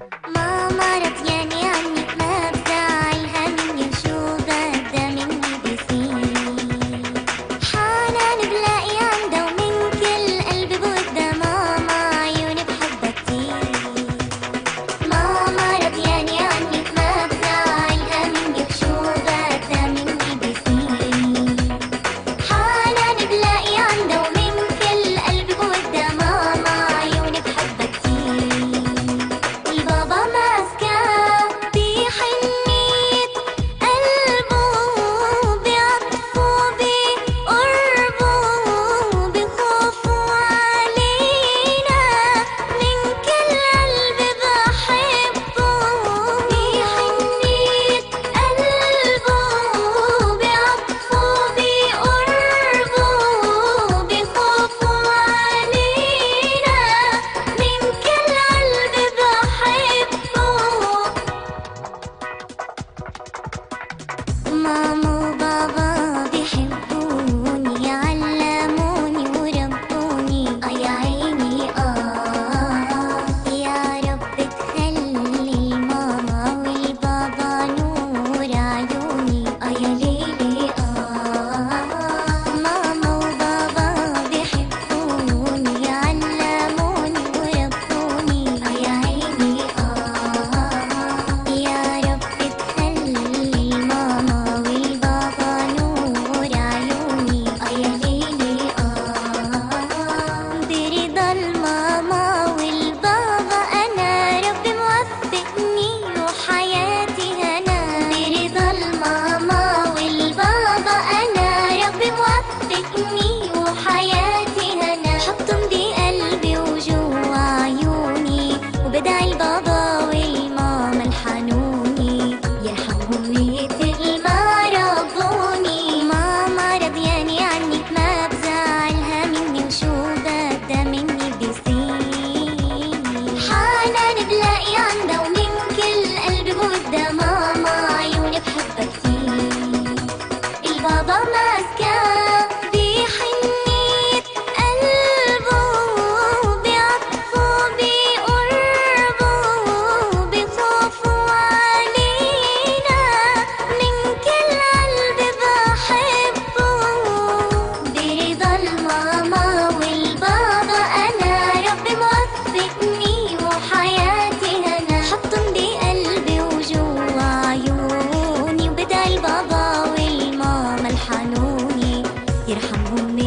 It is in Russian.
Мама я не oh الحنوني يرحمهم